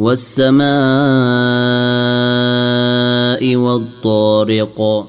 والسماء والطارق